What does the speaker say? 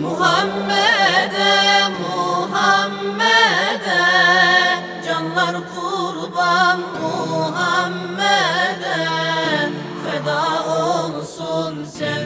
Muhammed'e Muhammed'e. Canlar kurban Muhammed'e. Feda olsun sevdiğim